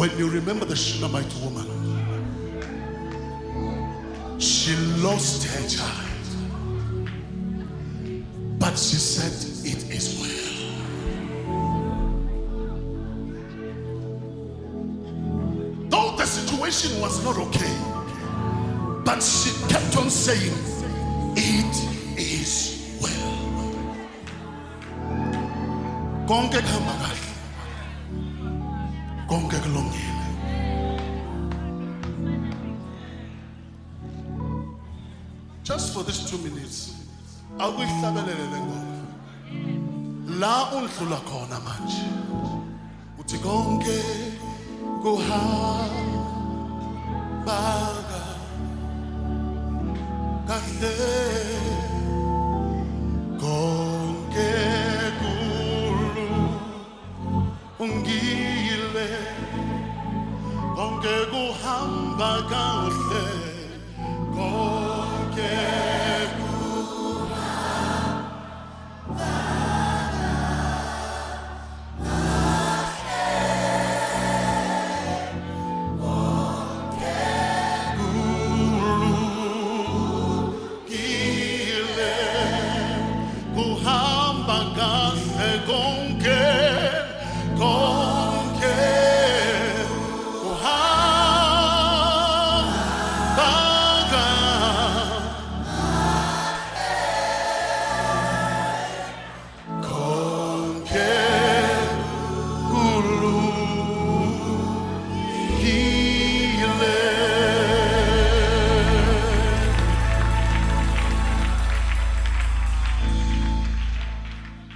when you remember the Shunammite woman she lost her child. But she said, It is well. Though the situation was not okay, but she kept on saying, It is well. Just for these two minutes akuyihlabelele le ngoma la undlula khona manje uthi konke kuhamba kahle konke kulungile konke kuhamba kahle konke